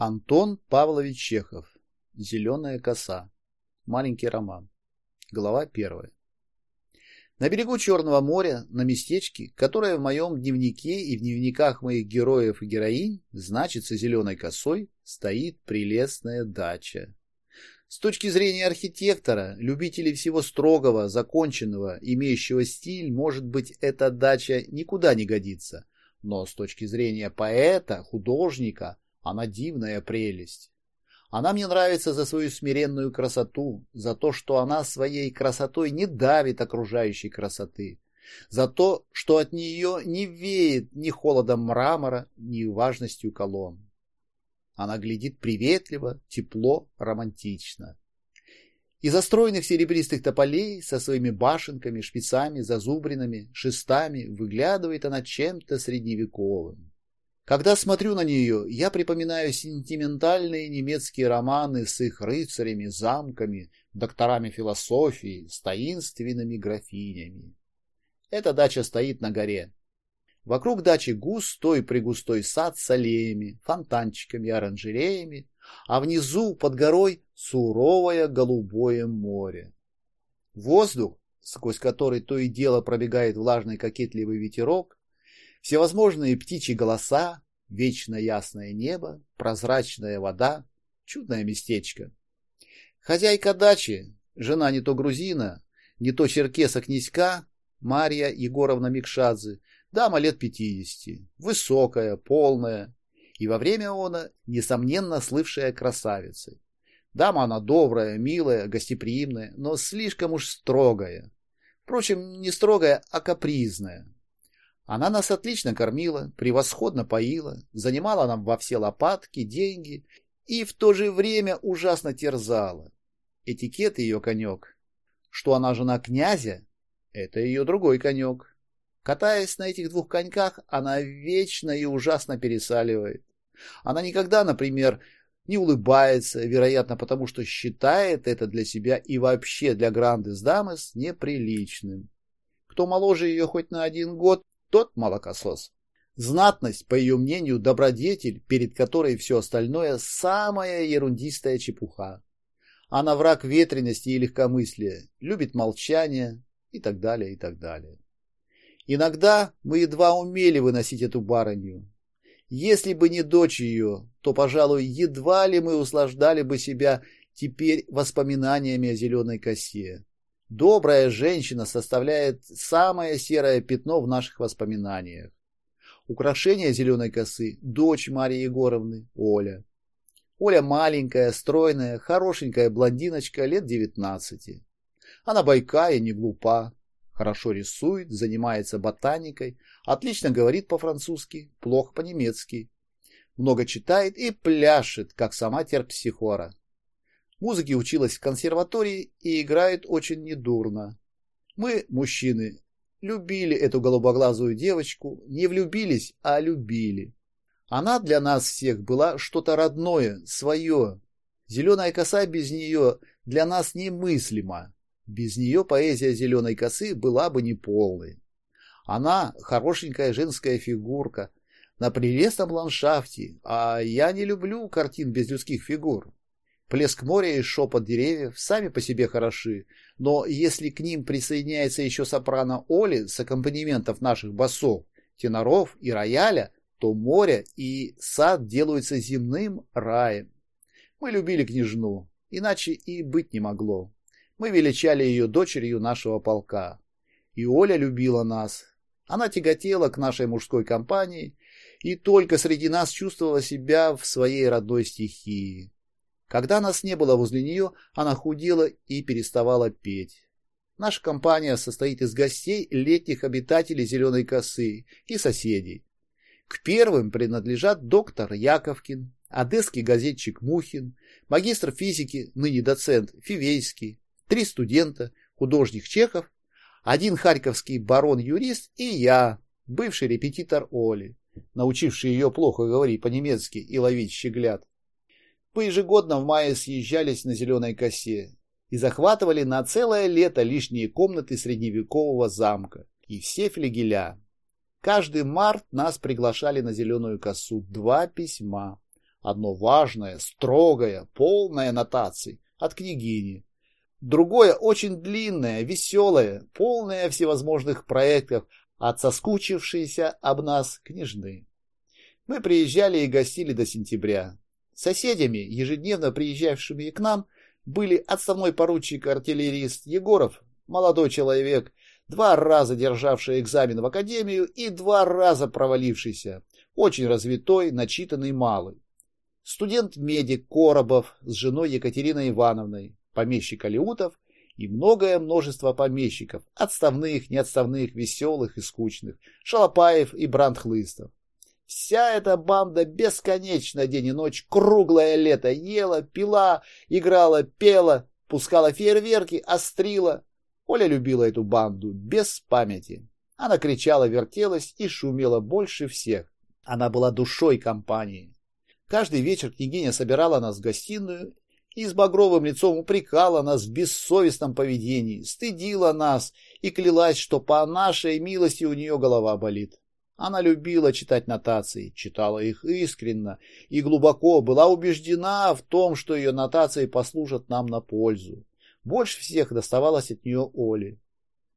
Антон Павлович Чехов. Зеленая коса. Маленький роман. Глава первая. На берегу Черного моря, на местечке, которое в моем дневнике и в дневниках моих героев и героинь значится зеленой косой, стоит прелестная дача. С точки зрения архитектора, любителей всего строгого, законченного, имеющего стиль, может быть, эта дача никуда не годится. Но с точки зрения поэта, художника, она дивная прелесть. Она мне нравится за свою смиренную красоту, за то, что она своей красотой не давит окружающей красоты, за то, что от нее не веет ни холодом мрамора, ни важностью колонн. Она глядит приветливо, тепло, романтично. Из застроенных серебристых тополей со своими башенками, шпицами, зазубринами, шестами выглядывает она чем-то средневековым. Когда смотрю на нее, я припоминаю сентиментальные немецкие романы с их рыцарями, замками, докторами философии, с таинственными графинями. Эта дача стоит на горе. Вокруг дачи густой-пригустой сад с аллеями, фонтанчиками, оранжереями, а внизу, под горой, суровое голубое море. Воздух, сквозь который то и дело пробегает влажный кокетливый ветерок, Всевозможные птичьи голоса, вечно ясное небо, прозрачная вода, чудное местечко. Хозяйка дачи, жена не то грузина, не то черкеса-князька, Марья Егоровна Микшадзе, дама лет пятидесяти, высокая, полная, и во время она, несомненно, слывшая красавицей. Дама она добрая, милая, гостеприимная, но слишком уж строгая. Впрочем, не строгая, а капризная. Она нас отлично кормила, превосходно поила, занимала нам во все лопатки, деньги и в то же время ужасно терзала. Этикет ее конек. Что она жена князя, это ее другой конек. Катаясь на этих двух коньках, она вечно и ужасно пересаливает. Она никогда, например, не улыбается, вероятно, потому что считает это для себя и вообще для Грандес Дамес неприличным. Кто моложе ее хоть на один год, тот молокосос. Знатность, по ее мнению, добродетель, перед которой все остальное самая ерундистая чепуха. Она враг ветрености и легкомыслия, любит молчание и так далее, и так далее. Иногда мы едва умели выносить эту барыню. Если бы не дочь ее, то, пожалуй, едва ли мы услаждали бы себя теперь воспоминаниями о зеленой косе. Добрая женщина составляет самое серое пятно в наших воспоминаниях. Украшение зеленой косы – дочь Марии Егоровны, Оля. Оля маленькая, стройная, хорошенькая блондиночка лет девятнадцати. Она бойкая, не глупа, хорошо рисует, занимается ботаникой, отлично говорит по-французски, плохо по-немецки. Много читает и пляшет, как сама терпсихора. Музыке училась в консерватории и играет очень недурно. Мы, мужчины, любили эту голубоглазую девочку, не влюбились, а любили. Она для нас всех была что-то родное, свое. Зеленая коса без нее для нас немыслима. Без нее поэзия зеленой косы была бы неполной. Она хорошенькая женская фигурка на прелестном ландшафте, а я не люблю картин без людских фигур. Плеск моря и шепот деревьев сами по себе хороши, но если к ним присоединяется еще сопрано Оли с аккомпанементов наших басов, теноров и рояля, то море и сад делаются земным раем. Мы любили княжну, иначе и быть не могло. Мы величали ее дочерью нашего полка. И Оля любила нас. Она тяготела к нашей мужской компании и только среди нас чувствовала себя в своей родной стихии. Когда нас не было возле нее, она худела и переставала петь. Наша компания состоит из гостей, летних обитателей Зеленой косы и соседей. К первым принадлежат доктор Яковкин, одесский газетчик Мухин, магистр физики, ныне доцент Фивейский, три студента, художник Чехов, один харьковский барон-юрист и я, бывший репетитор Оли, научивший ее плохо говорить по-немецки и ловить щеглят. Мы ежегодно в мае съезжались на Зеленой косе и захватывали на целое лето лишние комнаты средневекового замка и все флигеля. Каждый март нас приглашали на Зеленую косу два письма. Одно важное, строгое, полное нотаций от княгини. Другое очень длинное, веселое, полное всевозможных проектов от соскучившейся об нас княжны. Мы приезжали и гостили до сентября. Соседями, ежедневно приезжавшими к нам, были отставной поручик-артиллерист Егоров, молодой человек, два раза державший экзамен в академию и два раза провалившийся, очень развитой, начитанный малый. Студент-медик Коробов с женой Екатериной Ивановной, помещик Алиутов и многое множество помещиков, отставных, неотставных, веселых и скучных, Шалопаев и Брандхлыстов. Вся эта банда бесконечно день и ночь, круглое лето ела, пила, играла, пела, пускала фейерверки, острила. Оля любила эту банду без памяти. Она кричала, вертелась и шумела больше всех. Она была душой компании. Каждый вечер княгиня собирала нас в гостиную и с багровым лицом упрекала нас в бессовестном поведении, стыдила нас и клялась, что по нашей милости у нее голова болит. Она любила читать нотации, читала их искренно и глубоко была убеждена в том, что ее нотации послужат нам на пользу. Больше всех доставалось от нее Оле.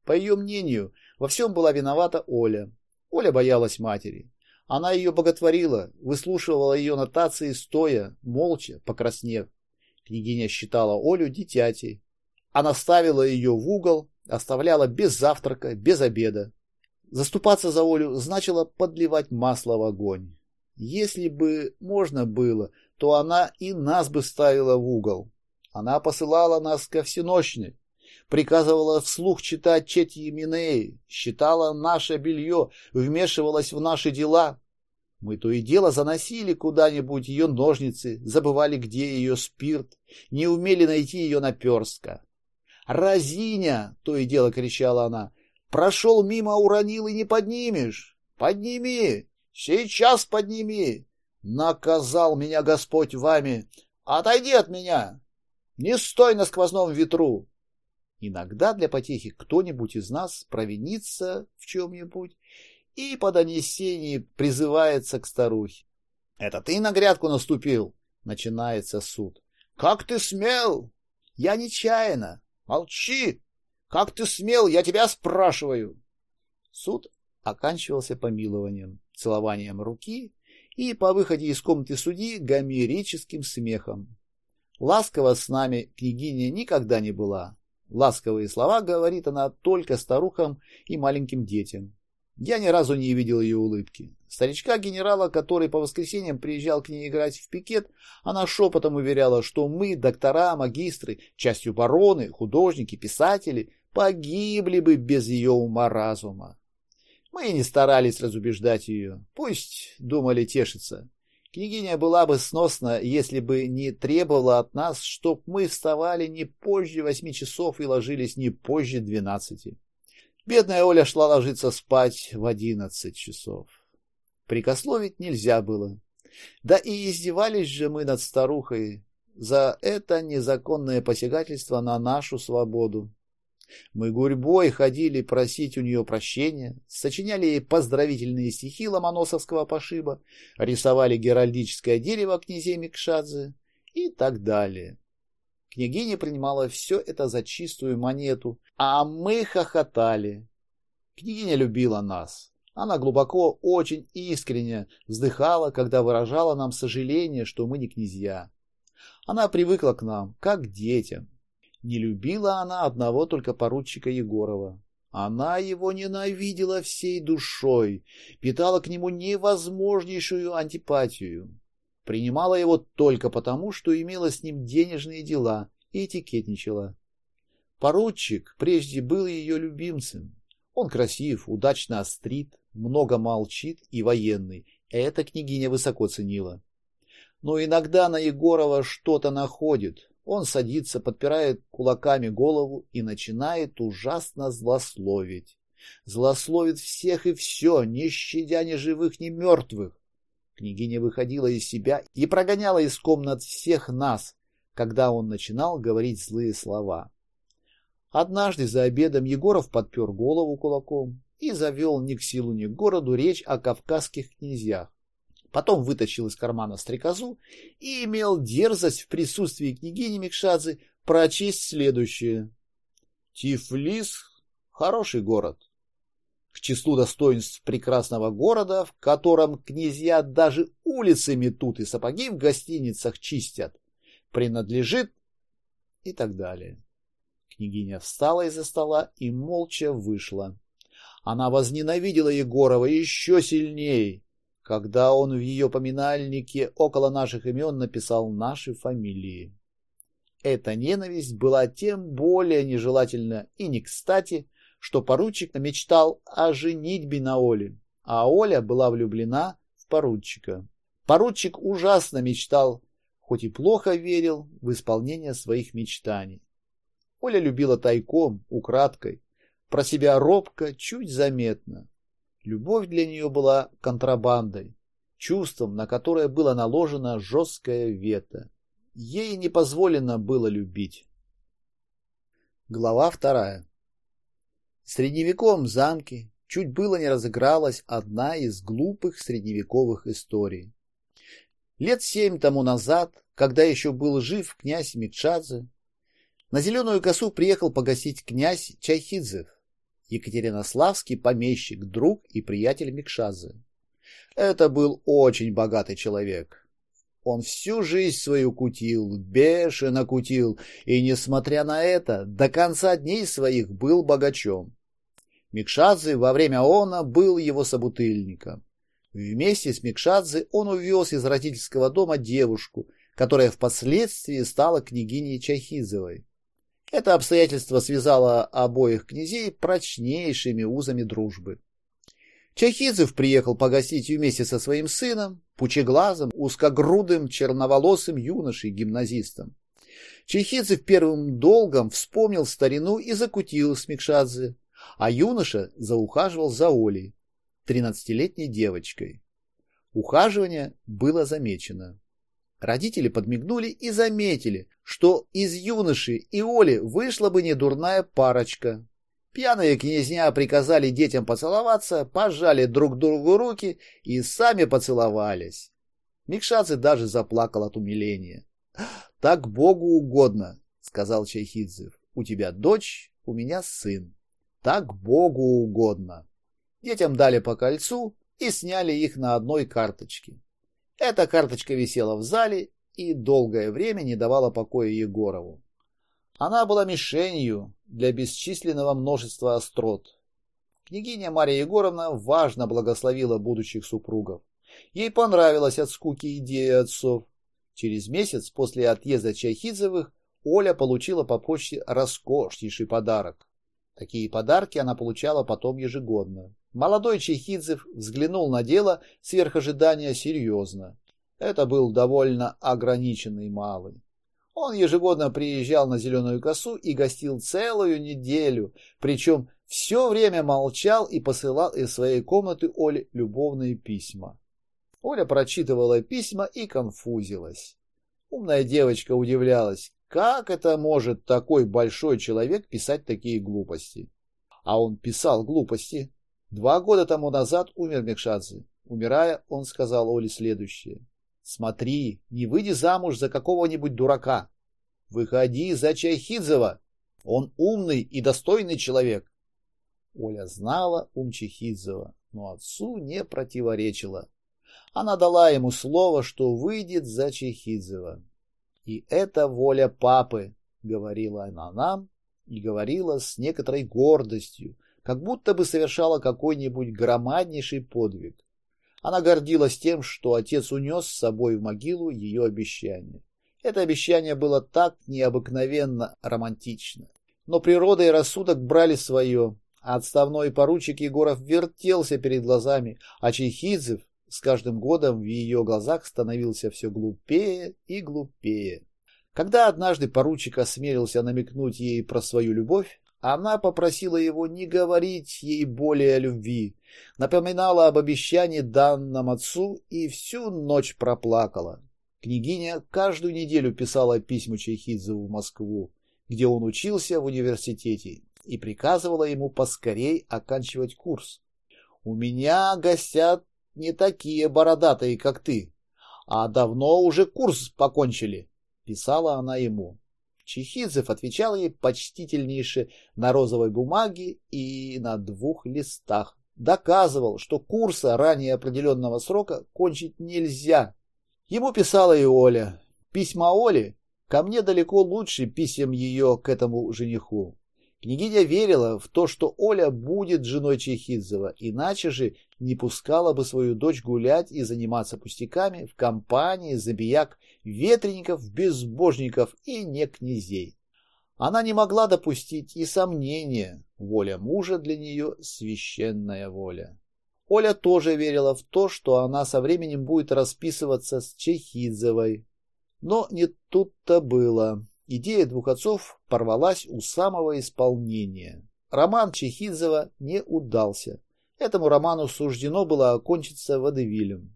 По ее мнению, во всем была виновата Оля. Оля боялась матери. Она ее боготворила, выслушивала ее нотации стоя, молча, покраснев. Княгиня считала Олю дитятей. Она ставила ее в угол, оставляла без завтрака, без обеда. Заступаться за Олю значило подливать масло в огонь. Если бы можно было, то она и нас бы ставила в угол. Она посылала нас ко всеночной, приказывала вслух читать Четьи Минеи, считала наше белье, вмешивалась в наши дела. Мы то и дело заносили куда-нибудь ее ножницы, забывали, где ее спирт, не умели найти ее наперстка. «Разиня!» — то и дело кричала она. «Прошел мимо, уронил и не поднимешь! Подними! Сейчас подними! Наказал меня Господь вами! Отойди от меня! Не стой на сквозном ветру!» Иногда для потехи кто-нибудь из нас провинится в чем-нибудь и по донесении призывается к старухе. «Это ты на грядку наступил?» — начинается суд. «Как ты смел?» «Я нечаянно». «Молчи! Как ты смел? Я тебя спрашиваю!» Суд оканчивался помилованием, целованием руки и по выходе из комнаты судьи гомерическим смехом. Ласково с нами княгиня никогда не была. Ласковые слова говорит она только старухам и маленьким детям. Я ни разу не видел ее улыбки. Старичка-генерала, который по воскресеньям приезжал к ней играть в пикет, она шепотом уверяла, что мы, доктора, магистры, частью бароны, художники, писатели, погибли бы без ее ума-разума. Мы не старались разубеждать ее. Пусть, думали, тешится. Княгиня была бы сносна, если бы не требовала от нас, чтоб мы вставали не позже восьми часов и ложились не позже двенадцати. Бедная Оля шла ложиться спать в одиннадцать часов. Прикословить нельзя было. Да и издевались же мы над старухой за это незаконное посягательство на нашу свободу. Мы гурьбой ходили просить у нее прощения, сочиняли ей поздравительные стихи ломоносовского пошиба, рисовали геральдическое дерево князей Микшадзе и так далее. Княгиня принимала все это за чистую монету, а мы хохотали. Княгиня любила нас. Она глубоко, очень искренне вздыхала, когда выражала нам сожаление, что мы не князья. Она привыкла к нам, как к детям. Не любила она одного только поручика Егорова. Она его ненавидела всей душой, питала к нему невозможнейшую антипатию. Принимала его только потому, что имела с ним денежные дела и этикетничала. Поручик прежде был ее любимцем. Он красив, удачно острит, много молчит и военный. Это княгиня высоко ценила. Но иногда на Егорова что-то находит. Он садится, подпирает кулаками голову и начинает ужасно злословить. Злословит всех и все, не щадя ни живых, ни мертвых. Княгиня выходила из себя и прогоняла из комнат всех нас, когда он начинал говорить злые слова. Однажды за обедом Егоров подпер голову кулаком и завел ни к силу ни к городу речь о кавказских князьях. Потом вытащил из кармана стрекозу и имел дерзость в присутствии княгини Микшадзе прочесть следующее. Тифлис — хороший город. К числу достоинств прекрасного города, в котором князья даже улицы метут и сапоги в гостиницах чистят, принадлежит и так далее. Княгиня встала из-за стола и молча вышла. Она возненавидела Егорова еще сильнее, когда он в ее поминальнике около наших имен написал наши фамилии. Эта ненависть была тем более нежелательна и не кстати, что поручик мечтал о женитьбе на Оле, а Оля была влюблена в поручика. Поручик ужасно мечтал, хоть и плохо верил в исполнение своих мечтаний. Оля любила тайком, украдкой, про себя робко, чуть заметно. Любовь для нее была контрабандой, чувством, на которое было наложено жесткое вето. Ей не позволено было любить. Глава вторая. В средневековом замке чуть было не разыгралась одна из глупых средневековых историй. Лет семь тому назад, когда еще был жив князь Микшадзе, на Зеленую косу приехал погасить князь Чайхидзев, Екатеринославский помещик, друг и приятель Микшадзе. Это был очень богатый человек. Он всю жизнь свою кутил, бешено кутил, и, несмотря на это, до конца дней своих был богачом. Микшадзе во время она был его собутыльником. Вместе с Микшадзе он увез из родительского дома девушку, которая впоследствии стала княгиней Чайхизовой. Это обстоятельство связало обоих князей прочнейшими узами дружбы. Чайхидзев приехал погостить вместе со своим сыном, пучеглазым, узкогрудым, черноволосым юношей-гимназистом. Чайхидзев первым долгом вспомнил старину и закутил с Микшадзе, а юноша заухаживал за Олей, тринадцатилетней девочкой. Ухаживание было замечено. Родители подмигнули и заметили, что из юноши и Оли вышла бы недурная парочка. Пьяные князья приказали детям поцеловаться, пожали друг другу руки и сами поцеловались. Микшадзе даже заплакал от умиления. «Так Богу угодно», — сказал Чайхидзев. «У тебя дочь, у меня сын. Так Богу угодно». Детям дали по кольцу и сняли их на одной карточке. Эта карточка висела в зале и долгое время не давала покоя Егорову. Она была мишенью для бесчисленного множества острот. Княгиня Мария Егоровна важно благословила будущих супругов. Ей понравилась от скуки идея отцов. Через месяц после отъезда Чайхидзевых Оля получила по почте роскошнейший подарок. Такие подарки она получала потом ежегодно. Молодой Чайхидзев взглянул на дело сверх ожидания серьезно. Это был довольно ограниченный малый. Он ежегодно приезжал на Зеленую косу и гостил целую неделю, причем все время молчал и посылал из своей комнаты Оле любовные письма. Оля прочитывала письма и конфузилась. Умная девочка удивлялась, как это может такой большой человек писать такие глупости. А он писал глупости. Два года тому назад умер Мекшадзе. Умирая, он сказал Оле следующее. Смотри, не выйди замуж за какого-нибудь дурака. Выходи за Чайхидзева. Он умный и достойный человек. Оля знала ум Чайхидзева, но отцу не противоречила. Она дала ему слово, что выйдет за Чайхидзева. И это воля папы, говорила она нам и говорила с некоторой гордостью, как будто бы совершала какой-нибудь громаднейший подвиг. Она гордилась тем, что отец унес с собой в могилу ее обещание. Это обещание было так необыкновенно романтично. Но природа и рассудок брали свое, а отставной поручик Егоров вертелся перед глазами, а Чехидзев с каждым годом в ее глазах становился все глупее и глупее. Когда однажды поручик осмелился намекнуть ей про свою любовь, она попросила его не говорить ей более о любви, напоминала об обещании данном отцу и всю ночь проплакала. Княгиня каждую неделю писала письма Чайхидзеву в Москву, где он учился в университете, и приказывала ему поскорей оканчивать курс. «У меня гостят не такие бородатые, как ты, а давно уже курс покончили, писала она ему. Чехидзев отвечал ей почтительнейше на розовой бумаге и на двух листах. Доказывал, что курса ранее определенного срока кончить нельзя. Ему писала и Оля. Письма Оли ко мне далеко лучше писем ее к этому жениху. Княгиня верила в то, что Оля будет женой Чехидзева, иначе же не пускала бы свою дочь гулять и заниматься пустяками в компании забияк, ветреников, безбожников и не князей. Она не могла допустить и сомнения, воля мужа для нее священная воля. Оля тоже верила в то, что она со временем будет расписываться с Чехидзевой. Но не тут-то было. Идея двух отцов порвалась у самого исполнения. Роман Чехидзева не удался. Этому роману суждено было окончиться водевилем.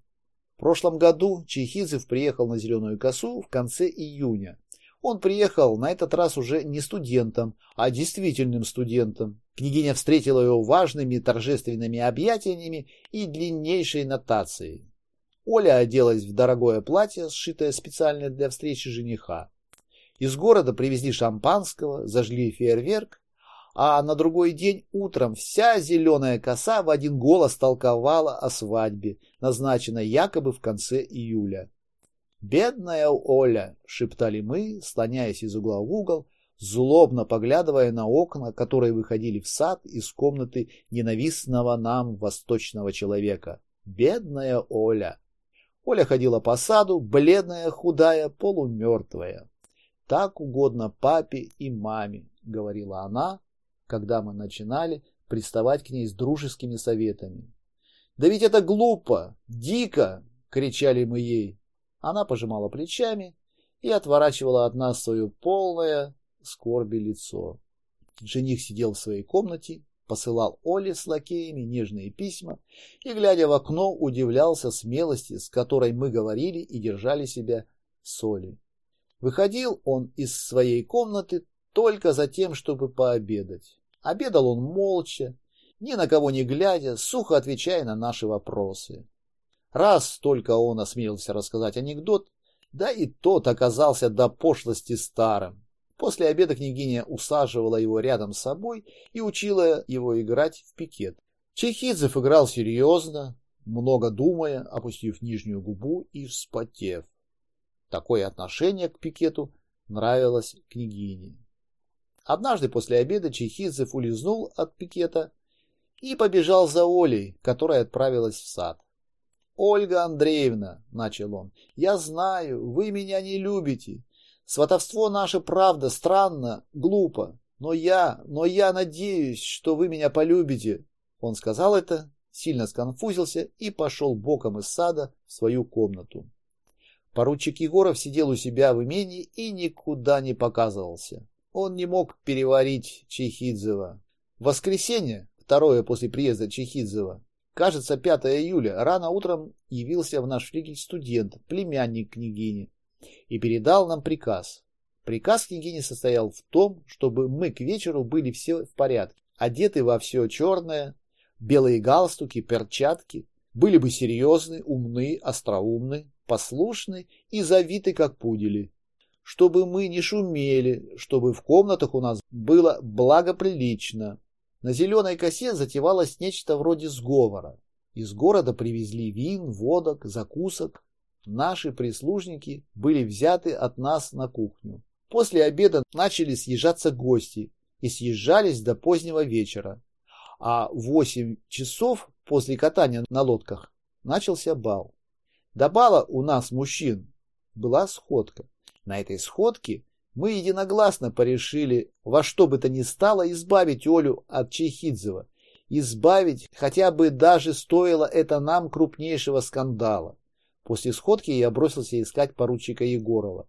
В прошлом году Чехидзев приехал на Зеленую косу в конце июня. Он приехал на этот раз уже не студентом, а действительным студентом. Княгиня встретила его важными торжественными объятиями и длиннейшей нотацией. Оля оделась в дорогое платье, сшитое специально для встречи жениха. Из города привезли шампанского, зажгли фейерверк, а на другой день утром вся зеленая коса в один голос толковала о свадьбе, назначенной якобы в конце июля. «Бедная Оля!» — шептали мы, слоняясь из угла в угол, злобно поглядывая на окна, которые выходили в сад из комнаты ненавистного нам восточного человека. «Бедная Оля!» Оля ходила по саду, бледная, худая, полумертвая. Так угодно папе и маме, говорила она, когда мы начинали приставать к ней с дружескими советами. Да ведь это глупо, дико, кричали мы ей. Она пожимала плечами и отворачивала от нас свое полное скорби лицо. Жених сидел в своей комнате, посылал Оле с лакеями нежные письма и, глядя в окно, удивлялся смелости, с которой мы говорили и держали себя с Олей. Выходил он из своей комнаты только за тем, чтобы пообедать. Обедал он молча, ни на кого не глядя, сухо отвечая на наши вопросы. Раз только он осмелился рассказать анекдот, да и тот оказался до пошлости старым. После обеда княгиня усаживала его рядом с собой и учила его играть в пикет. Чехидзев играл серьезно, много думая, опустив нижнюю губу и вспотев. Такое отношение к пикету нравилось княгине. Однажды после обеда Чехидзев улизнул от пикета и побежал за Олей, которая отправилась в сад. «Ольга Андреевна», — начал он, — «я знаю, вы меня не любите. Сватовство наше правда странно, глупо, но я, но я надеюсь, что вы меня полюбите». Он сказал это, сильно сконфузился и пошел боком из сада в свою комнату. Поручик Егоров сидел у себя в имении и никуда не показывался. Он не мог переварить Чехидзева. В воскресенье, второе после приезда Чехидзева, кажется, 5 июля, рано утром явился в наш флигель студент, племянник княгини, и передал нам приказ. Приказ княгини состоял в том, чтобы мы к вечеру были все в порядке, одеты во все черное, белые галстуки, перчатки, были бы серьезны, умны, остроумны, послушны и завиты, как пудели. Чтобы мы не шумели, чтобы в комнатах у нас было благоприлично. На зеленой косе затевалось нечто вроде сговора. Из города привезли вин, водок, закусок. Наши прислужники были взяты от нас на кухню. После обеда начали съезжаться гости и съезжались до позднего вечера. А в восемь часов после катания на лодках начался бал. До бала у нас, мужчин, была сходка. На этой сходке мы единогласно порешили во что бы то ни стало избавить Олю от Чехидзева. Избавить хотя бы даже стоило это нам крупнейшего скандала. После сходки я бросился искать поручика Егорова.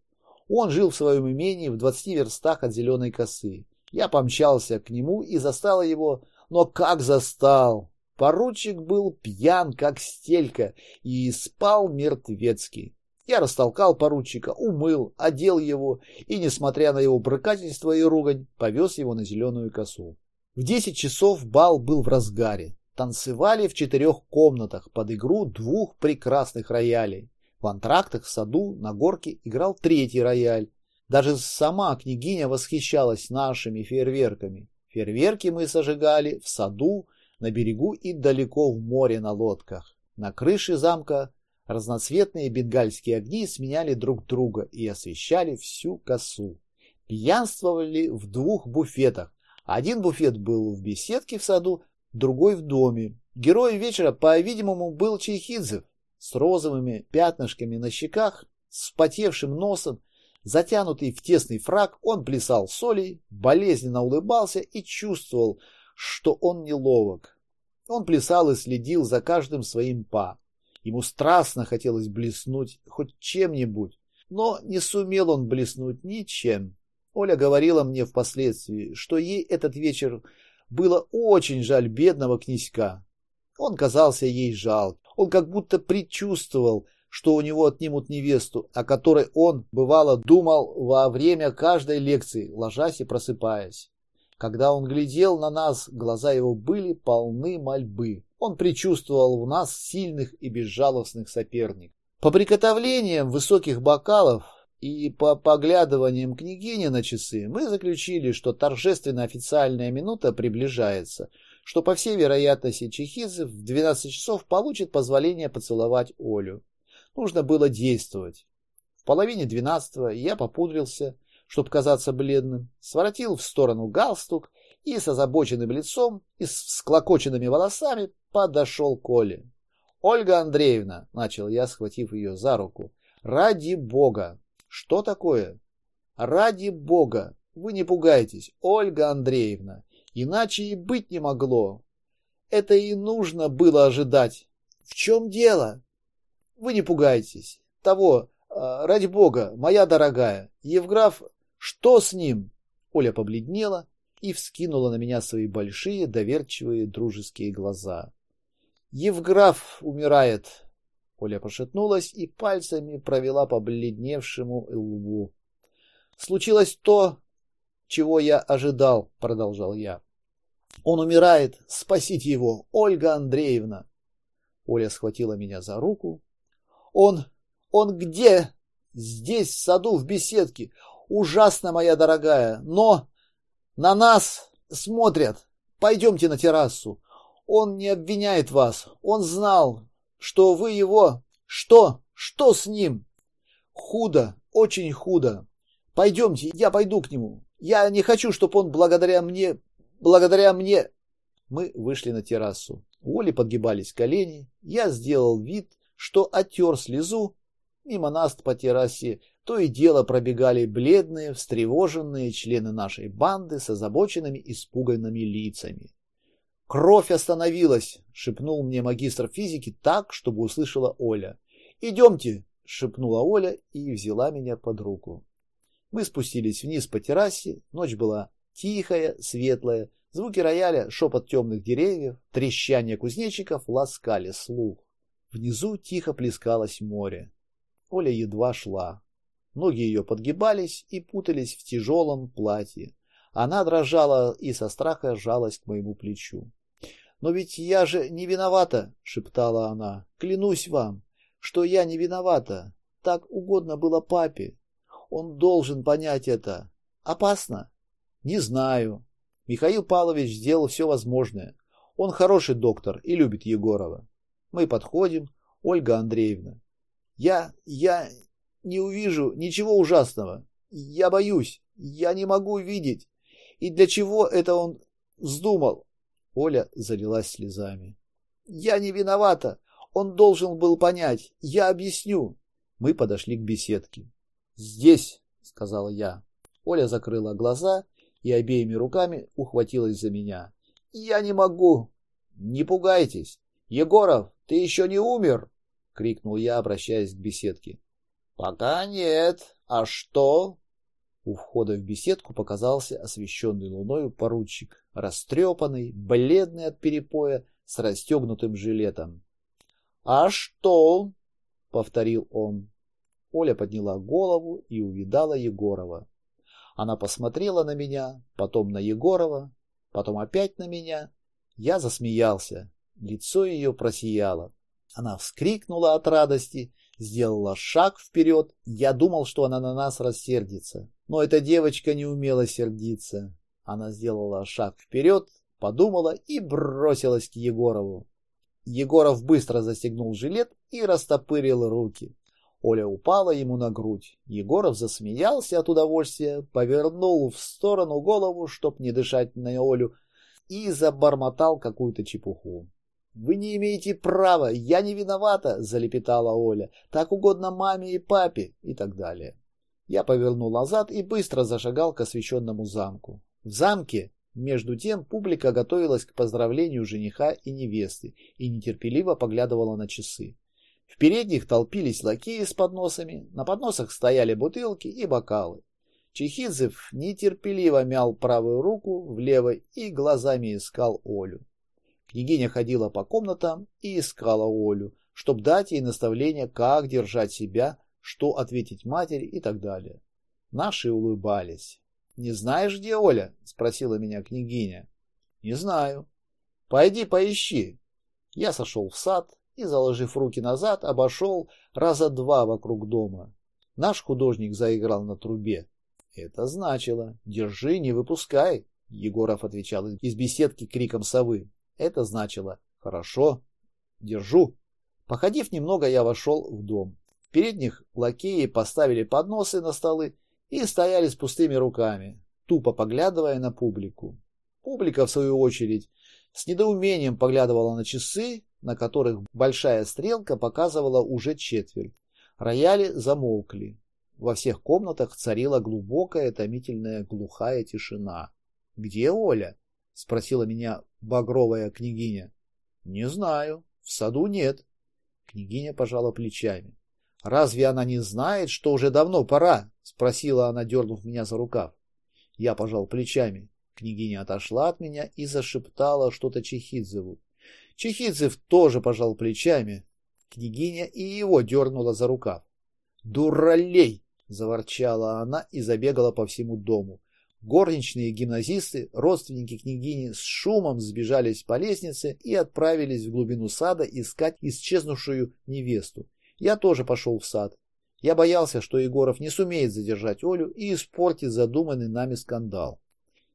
Он жил в своем имении в двадцати верстах от Зеленой косы. Я помчался к нему и застал его, но как застал! Поручик был пьян, как стелька, и спал мертвецкий. Я растолкал поручика, умыл, одел его и, несмотря на его брыкательство и ругань, повез его на зеленую косу. В десять часов бал был в разгаре. танцевали в четырех комнатах под игру двух прекрасных роялей. В антрактах в саду на горке играл третий рояль. Даже сама княгиня восхищалась нашими фейерверками. Фейерверки мы сожигали в саду, на берегу и далеко в море на лодках. На крыше замка разноцветные бенгальские огни сменяли друг друга и освещали всю косу. Пьянствовали в двух буфетах. Один буфет был в беседке в саду, другой в доме. Герой вечера, по-видимому, был Чайхидзев с розовыми пятнышками на щеках, с потевшим носом, затянутый в тесный фраг, он плясал солей, болезненно улыбался и чувствовал, что он неловок. Он плясал и следил за каждым своим па. Ему страстно хотелось блеснуть хоть чем-нибудь, но не сумел он блеснуть ничем. Оля говорила мне впоследствии, что ей этот вечер было очень жаль бедного князька. Он казался ей жалк. Он как будто предчувствовал, что у него отнимут невесту, о которой он, бывало, думал во время каждой лекции, ложась и просыпаясь. Когда он глядел на нас, глаза его были полны мольбы. Он предчувствовал в нас сильных и безжалостных соперников. По приготовлениям высоких бокалов и по поглядываниям княгини на часы мы заключили, что торжественная официальная минута приближается, что по всей вероятности Чехидзе в 12 часов получит позволение поцеловать Олю. Нужно было действовать. В половине двенадцатого я попудрился, чтобы казаться бледным, своротил в сторону галстук и с озабоченным лицом и с всклокоченными волосами подошел к Оле. «Ольга Андреевна», — начал я, схватив ее за руку, — «ради бога, что такое? Ради бога, вы не пугайтесь, Ольга Андреевна, иначе и быть не могло. Это и нужно было ожидать. В чем дело? Вы не пугайтесь. Того, а, ради бога, моя дорогая, Евграф, что с ним? Оля побледнела и вскинула на меня свои большие, доверчивые, дружеские глаза. Евграф умирает, Оля пошатнулась и пальцами провела по бледневшему лбу. Случилось то, чего я ожидал, продолжал я. Он умирает, спасите его, Ольга Андреевна. Оля схватила меня за руку. Он, он где? Здесь, в саду, в беседке. Ужасно, моя дорогая, но на нас смотрят. Пойдемте на террасу. Он не обвиняет вас. Он знал, что вы его... Что? Что с ним? Худо, очень худо. Пойдемте, я пойду к нему. Я не хочу, чтобы он благодаря мне... Благодаря мне... Мы вышли на террасу. У Оли подгибались колени. Я сделал вид, что оттер слезу. Мимо нас по террасе то и дело пробегали бледные, встревоженные члены нашей банды с озабоченными, испуганными лицами. «Кровь остановилась!» — шепнул мне магистр физики так, чтобы услышала Оля. «Идемте!» — шепнула Оля и взяла меня под руку. Мы спустились вниз по террасе, ночь была тихая, светлая, звуки рояля, шепот темных деревьев, трещание кузнечиков ласкали слух. Внизу тихо плескалось море. Оля едва шла. Ноги ее подгибались и путались в тяжелом платье. Она дрожала и со страха жалась к моему плечу. «Но ведь я же не виновата!» — шептала она. «Клянусь вам, что я не виновата. Так угодно было папе. Он должен понять это. Опасно?» «Не знаю. Михаил Павлович сделал все возможное. Он хороший доктор и любит Егорова. Мы подходим. Ольга Андреевна. Я... я не увижу ничего ужасного. Я боюсь. Я не могу видеть. И для чего это он вздумал? Оля залилась слезами. Я не виновата. Он должен был понять. Я объясню. Мы подошли к беседке. Здесь, сказала я. Оля закрыла глаза и обеими руками ухватилась за меня. Я не могу. Не пугайтесь. Егоров, ты еще не умер? крикнул я, обращаясь к беседке. Пока нет. А что? У входа в беседку показался освещенный луною поручик, растрепанный, бледный от перепоя, с расстегнутым жилетом. «А что?» — повторил он. Оля подняла голову и увидала Егорова. Она посмотрела на меня, потом на Егорова, потом опять на меня. Я засмеялся. Лицо ее просияло. Она вскрикнула от радости, сделала шаг вперед. Я думал, что она на нас рассердится. Но эта девочка не умела сердиться. Она сделала шаг вперед, подумала и бросилась к Егорову. Егоров быстро застегнул жилет и растопырил руки. Оля упала ему на грудь. Егоров засмеялся от удовольствия, повернул в сторону голову, чтоб не дышать на Олю, и забормотал какую-то чепуху. «Вы не имеете права, я не виновата!» — залепетала Оля. «Так угодно маме и папе!» и так далее. Я повернул назад и быстро зашагал к освещенному замку. В замке, между тем, публика готовилась к поздравлению жениха и невесты и нетерпеливо поглядывала на часы. В передних толпились лакеи с подносами, на подносах стояли бутылки и бокалы. Чехидзев нетерпеливо мял правую руку в левой и глазами искал Олю. Княгиня ходила по комнатам и искала Олю, чтобы дать ей наставление, как держать себя, что ответить матери и так далее. Наши улыбались. «Не знаешь, где Оля?» — спросила меня княгиня. «Не знаю». «Пойди поищи». Я сошел в сад и, заложив руки назад, обошел раза два вокруг дома. Наш художник заиграл на трубе. Это значило «Держи, не выпускай», — Егоров отвечал из беседки криком совы. Это значило «Хорошо, держу». Походив немного, я вошел в дом. В передних лакеи поставили подносы на столы и стояли с пустыми руками, тупо поглядывая на публику. Публика, в свою очередь, с недоумением поглядывала на часы, на которых большая стрелка показывала уже четверть. Рояли замолкли. Во всех комнатах царила глубокая, томительная, глухая тишина. «Где Оля?» — спросила меня багровая княгиня. «Не знаю. В саду нет». Княгиня пожала плечами. «Разве она не знает, что уже давно пора?» — спросила она, дернув меня за рукав. Я пожал плечами. Княгиня отошла от меня и зашептала что-то Чехидзеву. Чехидзев тоже пожал плечами. Княгиня и его дернула за рукав. «Дуралей!» — заворчала она и забегала по всему дому. Горничные гимназисты, родственники княгини, с шумом сбежались по лестнице и отправились в глубину сада искать исчезнувшую невесту. Я тоже пошел в сад. Я боялся, что Егоров не сумеет задержать Олю и испортит задуманный нами скандал.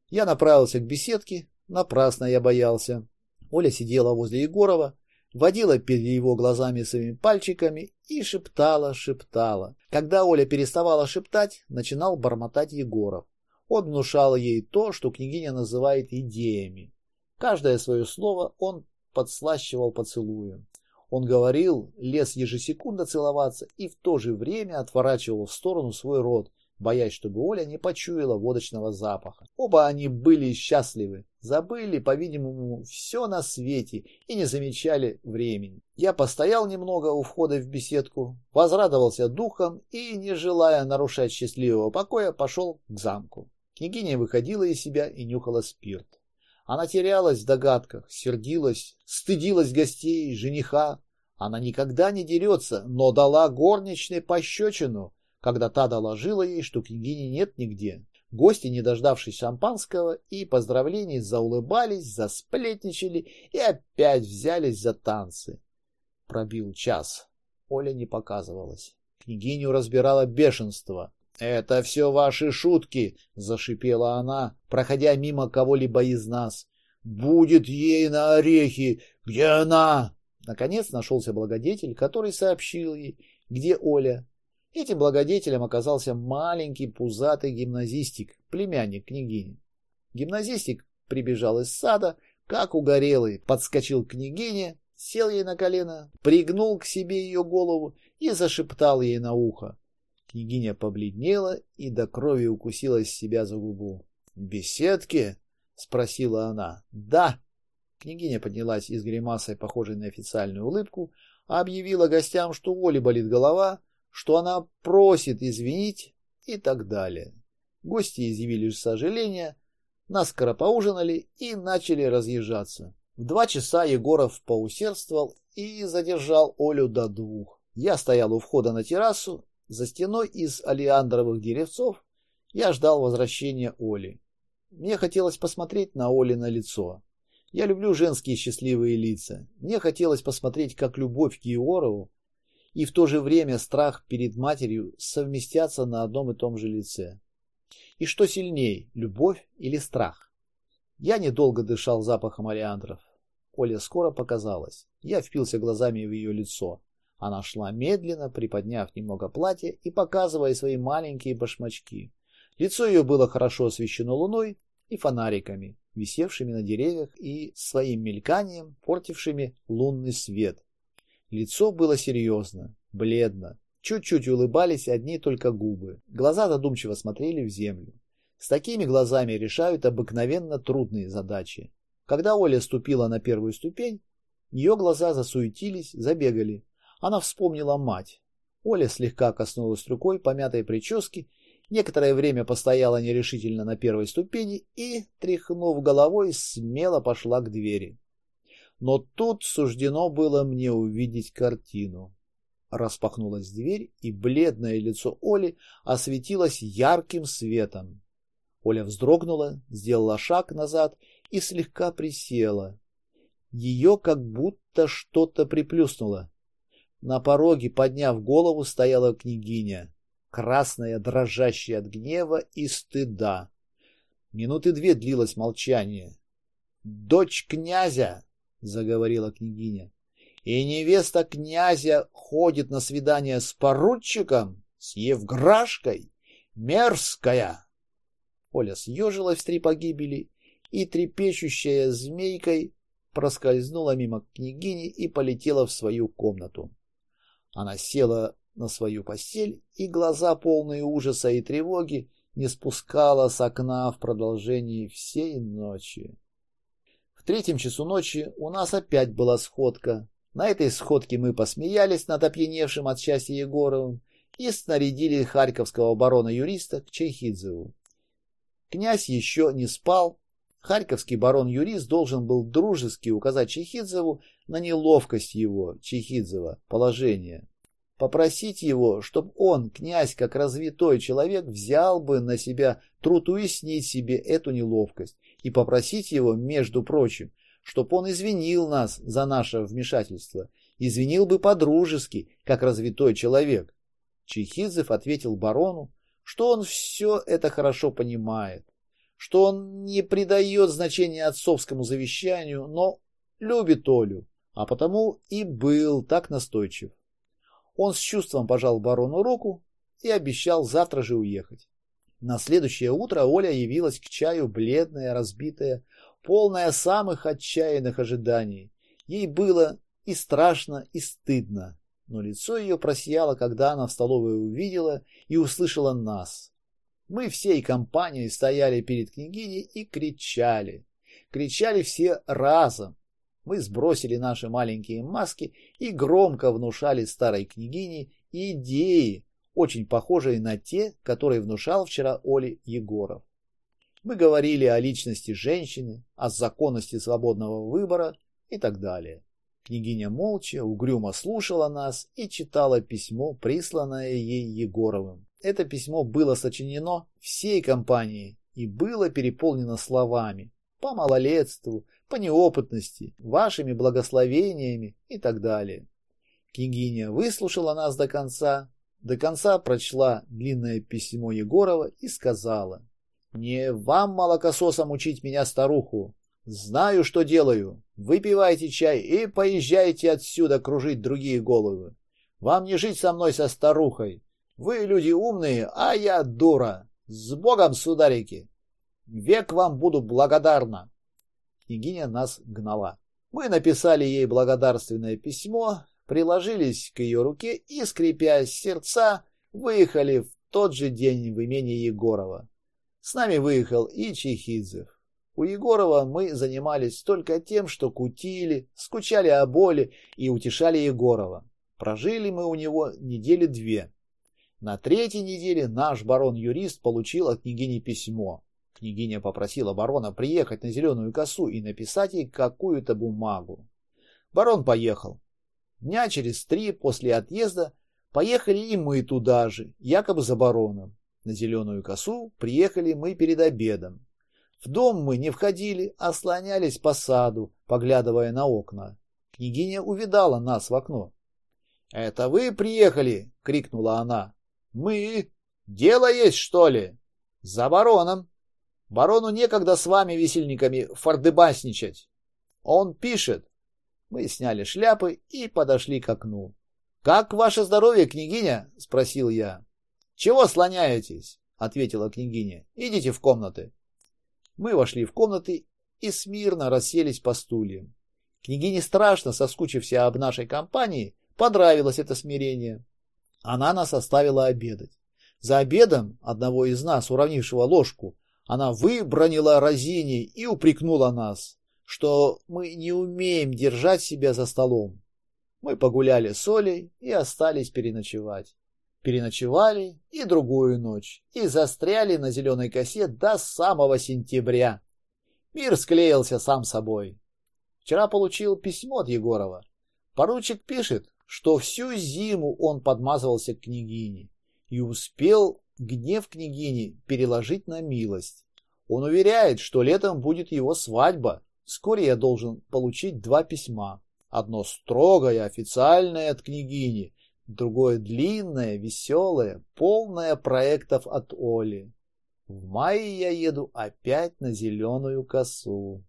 Я направился к беседке, напрасно я боялся. Оля сидела возле Егорова, водила перед его глазами своими пальчиками и шептала, шептала. Когда Оля переставала шептать, начинал бормотать Егоров. Он внушал ей то, что княгиня называет идеями. Каждое свое слово он подслащивал поцелуем. Он говорил, лез ежесекундно целоваться и в то же время отворачивал в сторону свой рот, боясь, чтобы Оля не почуяла водочного запаха. Оба они были счастливы, забыли, по-видимому, все на свете и не замечали времени. Я постоял немного у входа в беседку, возрадовался духом и, не желая нарушать счастливого покоя, пошел к замку. Княгиня выходила из себя и нюхала спирт. Она терялась в догадках, сердилась, стыдилась гостей, жениха. Она никогда не дерется, но дала горничной пощечину, когда та доложила ей, что княгини нет нигде. Гости, не дождавшись шампанского и поздравлений, заулыбались, засплетничали и опять взялись за танцы. Пробил час. Оля не показывалась. Княгиню разбирало бешенство. «Это все ваши шутки!» — зашипела она, проходя мимо кого-либо из нас. «Будет ей на орехи! Где она?» Наконец нашелся благодетель, который сообщил ей, где Оля. Этим благодетелем оказался маленький пузатый гимназистик, племянник княгини. Гимназистик прибежал из сада, как угорелый, подскочил к княгине, сел ей на колено, пригнул к себе ее голову и зашептал ей на ухо. Княгиня побледнела и до крови укусила себя за губу. «Беседки?» — спросила она. «Да». Княгиня поднялась из гримасой, похожей на официальную улыбку, объявила гостям, что у Оли болит голова, что она просит извинить и так далее. Гости изъявили сожаление, наскоро поужинали и начали разъезжаться. В два часа Егоров поусердствовал и задержал Олю до двух. Я стоял у входа на террасу за стеной из алиандровых деревцов я ждал возвращения Оли. Мне хотелось посмотреть на Оли на лицо. Я люблю женские счастливые лица. Мне хотелось посмотреть, как любовь к Егорову и в то же время страх перед матерью совместятся на одном и том же лице. И что сильней, любовь или страх? Я недолго дышал запахом ориандров. Оля скоро показалась. Я впился глазами в ее лицо. Она шла медленно, приподняв немного платье и показывая свои маленькие башмачки. Лицо ее было хорошо освещено луной и фонариками, висевшими на деревьях и своим мельканием портившими лунный свет. Лицо было серьезно, бледно. Чуть-чуть улыбались одни только губы. Глаза задумчиво смотрели в землю. С такими глазами решают обыкновенно трудные задачи. Когда Оля ступила на первую ступень, ее глаза засуетились, забегали. Она вспомнила мать. Оля слегка коснулась рукой помятой прически, некоторое время постояла нерешительно на первой ступени и, тряхнув головой, смело пошла к двери. Но тут суждено было мне увидеть картину. Распахнулась дверь, и бледное лицо Оли осветилось ярким светом. Оля вздрогнула, сделала шаг назад и слегка присела. Ее как будто что-то приплюснуло. На пороге, подняв голову, стояла княгиня, красная, дрожащая от гнева и стыда. Минуты две длилось молчание. «Дочь князя!» — заговорила княгиня. «И невеста князя ходит на свидание с поручиком, с Евграшкой, мерзкая!» Оля съежилась три погибели и, трепещущая змейкой, проскользнула мимо княгини и полетела в свою комнату. Она села на свою постель, и глаза, полные ужаса и тревоги, не спускала с окна в продолжении всей ночи. В третьем часу ночи у нас опять была сходка. На этой сходке мы посмеялись над опьяневшим от счастья Егоровым и снарядили харьковского барона-юриста к Чайхидзеву. Князь еще не спал. Харьковский барон-юрист должен был дружески указать Чайхидзеву на неловкость его, Чайхидзева, положения. Попросить его, чтобы он, князь, как развитой человек, взял бы на себя труд уяснить себе эту неловкость и попросить его, между прочим, чтоб он извинил нас за наше вмешательство, извинил бы по-дружески, как развитой человек. Чехидзев ответил барону, что он все это хорошо понимает, что он не придает значения отцовскому завещанию, но любит Олю, а потому и был так настойчив. Он с чувством пожал барону руку и обещал завтра же уехать. На следующее утро Оля явилась к чаю бледная, разбитая, полная самых отчаянных ожиданий. Ей было и страшно, и стыдно, но лицо ее просияло, когда она в столовой увидела и услышала нас. Мы всей компанией стояли перед княгиней и кричали. Кричали все разом. Мы сбросили наши маленькие маски и громко внушали старой княгине идеи, очень похожие на те, которые внушал вчера Оле Егоров. Мы говорили о личности женщины, о законности свободного выбора и так далее. Княгиня молча, угрюмо слушала нас и читала письмо, присланное ей Егоровым. Это письмо было сочинено всей компанией и было переполнено словами по малолетству, по неопытности, вашими благословениями и так далее. Княгиня выслушала нас до конца, до конца прочла длинное письмо Егорова и сказала, «Не вам, молокососам, учить меня старуху. Знаю, что делаю. Выпивайте чай и поезжайте отсюда кружить другие головы. Вам не жить со мной, со старухой. Вы люди умные, а я дура. С Богом, сударики! Век вам буду благодарна!» Княгиня нас гнала. Мы написали ей благодарственное письмо, приложились к ее руке и, скрипя сердца, выехали в тот же день в имение Егорова. С нами выехал и Чехидзев. У Егорова мы занимались только тем, что кутили, скучали о боли и утешали Егорова. Прожили мы у него недели две. На третьей неделе наш барон-юрист получил от княгини письмо. Княгиня попросила барона приехать на Зеленую косу и написать ей какую-то бумагу. Барон поехал. Дня через три после отъезда поехали и мы туда же, якобы за бароном. На Зеленую косу приехали мы перед обедом. В дом мы не входили, а слонялись по саду, поглядывая на окна. Княгиня увидала нас в окно. «Это вы приехали?» — крикнула она. «Мы? Дело есть, что ли?» «За бароном. Барону некогда с вами, висельниками, фордебасничать. Он пишет». Мы сняли шляпы и подошли к окну. «Как ваше здоровье, княгиня?» — спросил я. «Чего слоняетесь?» — ответила княгиня. «Идите в комнаты». Мы вошли в комнаты и смирно расселись по стульям. Княгине страшно, соскучився об нашей компании, понравилось это смирение. Она нас оставила обедать. За обедом одного из нас, уравнившего ложку, она выбронила разине и упрекнула нас, что мы не умеем держать себя за столом. Мы погуляли с Олей и остались переночевать. Переночевали и другую ночь, и застряли на зеленой косе до самого сентября. Мир склеился сам собой. Вчера получил письмо от Егорова. Поручик пишет, что всю зиму он подмазывался к княгине и успел гнев княгини переложить на милость. Он уверяет, что летом будет его свадьба. Вскоре я должен получить два письма. Одно строгое, официальное от княгини, другое длинное, веселое, полное проектов от Оли. В мае я еду опять на зеленую косу.